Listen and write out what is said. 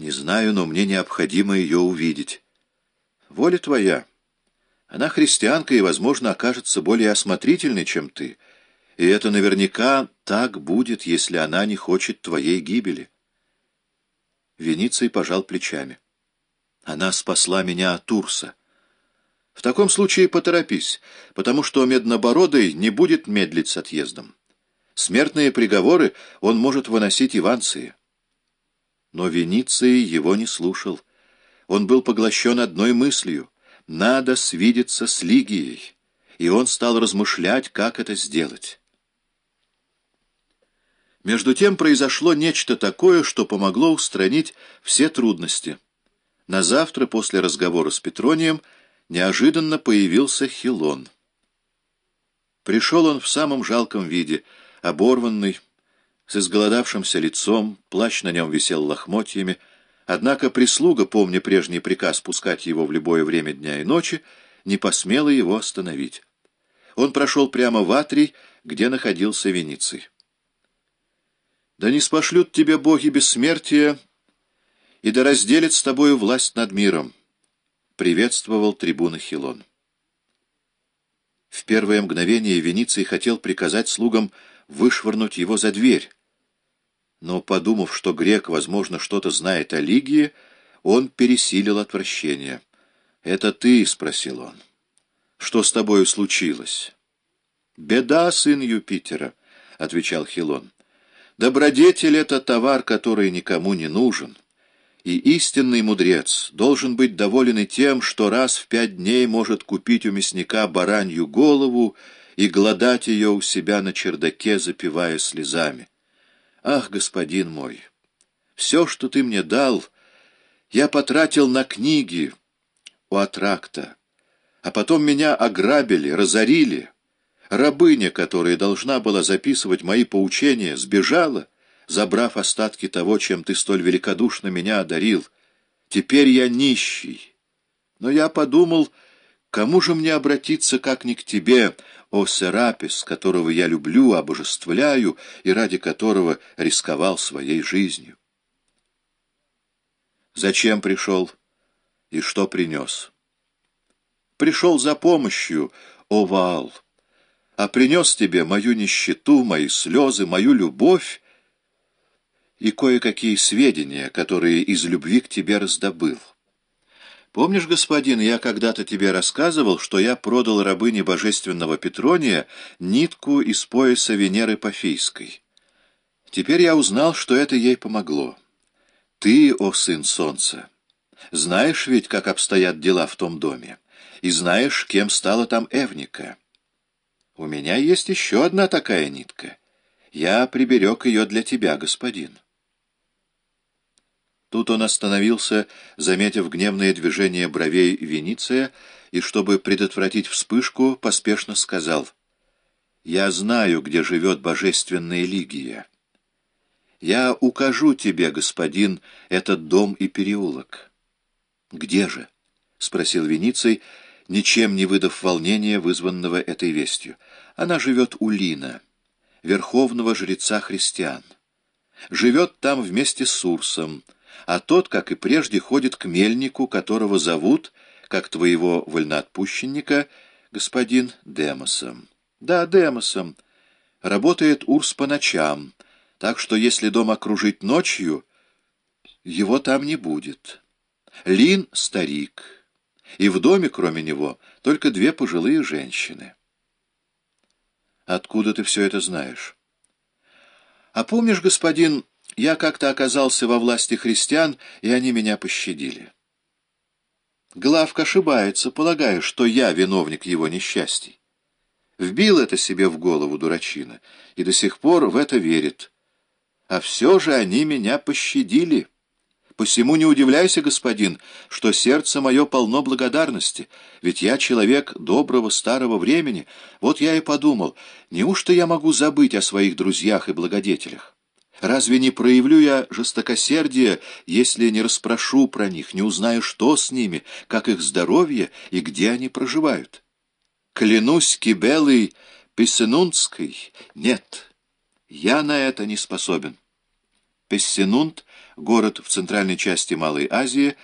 Не знаю, но мне необходимо ее увидеть. Воля твоя. Она христианка и, возможно, окажется более осмотрительной, чем ты. И это наверняка так будет, если она не хочет твоей гибели. Вениций пожал плечами. Она спасла меня от Урса. В таком случае поторопись, потому что Меднобородый не будет медлить с отъездом. Смертные приговоры он может выносить и в Анции. Но Вениций его не слушал. Он был поглощен одной мыслью — надо свидеться с Лигией, и он стал размышлять, как это сделать. Между тем произошло нечто такое, что помогло устранить все трудности. На завтра после разговора с Петронием неожиданно появился Хилон. Пришел он в самом жалком виде, оборванный, с изголодавшимся лицом, плащ на нем висел лохмотьями, однако прислуга, помня прежний приказ пускать его в любое время дня и ночи, не посмела его остановить. Он прошел прямо в Атрий, где находился Вениций. «Да не спошлют тебе боги бессмертия, и да разделят с тобою власть над миром», — приветствовал трибуна Хилон. В первое мгновение Вениций хотел приказать слугам вышвырнуть его за дверь, но, подумав, что грек, возможно, что-то знает о Лигии, он пересилил отвращение. «Это ты?» — спросил он. «Что с тобою случилось?» «Беда, сын Юпитера», — отвечал Хилон. «Добродетель — это товар, который никому не нужен, и истинный мудрец должен быть доволен и тем, что раз в пять дней может купить у мясника баранью голову и гладать ее у себя на чердаке, запивая слезами. Ах, господин мой, все, что ты мне дал, я потратил на книги у Атракта, а потом меня ограбили, разорили. Рабыня, которая должна была записывать мои поучения, сбежала, забрав остатки того, чем ты столь великодушно меня одарил. Теперь я нищий. Но я подумал, кому же мне обратиться, как ни к тебе, о Серапис, которого я люблю, обожествляю и ради которого рисковал своей жизнью. Зачем пришел и что принес? Пришел за помощью, о Ваал, а принес тебе мою нищету, мои слезы, мою любовь и кое-какие сведения, которые из любви к тебе раздобыл. Помнишь, господин, я когда-то тебе рассказывал, что я продал рабыне божественного Петрония нитку из пояса Венеры Пафийской. Теперь я узнал, что это ей помогло. Ты, о сын солнца, знаешь ведь, как обстоят дела в том доме, и знаешь, кем стала там Эвника. У меня есть еще одна такая нитка. Я приберег ее для тебя, господин». Тут он остановился, заметив гневное движение бровей Вениция, и, чтобы предотвратить вспышку, поспешно сказал, «Я знаю, где живет божественная Лигия. Я укажу тебе, господин, этот дом и переулок». «Где же?» — спросил Вениций, ничем не выдав волнения, вызванного этой вестью. «Она живет у Лина, верховного жреца христиан. Живет там вместе с Урсом» а тот, как и прежде, ходит к мельнику, которого зовут, как твоего вольноотпущенника, господин Демосом. Да, Демосом. Работает Урс по ночам, так что если дом окружить ночью, его там не будет. Лин — старик, и в доме, кроме него, только две пожилые женщины. Откуда ты все это знаешь? А помнишь, господин, я как-то оказался во власти христиан, и они меня пощадили. Главка ошибается, полагая, что я виновник его несчастий. Вбил это себе в голову дурачина, и до сих пор в это верит. А все же они меня пощадили. Посему не удивляйся, господин, что сердце мое полно благодарности, ведь я человек доброго старого времени. Вот я и подумал, неужто я могу забыть о своих друзьях и благодетелях? Разве не проявлю я жестокосердие, если не расспрошу про них, не узнаю, что с ними, как их здоровье и где они проживают? Клянусь Кибелой Писенунской, нет, я на это не способен. Пессенунт — город в центральной части Малой Азии,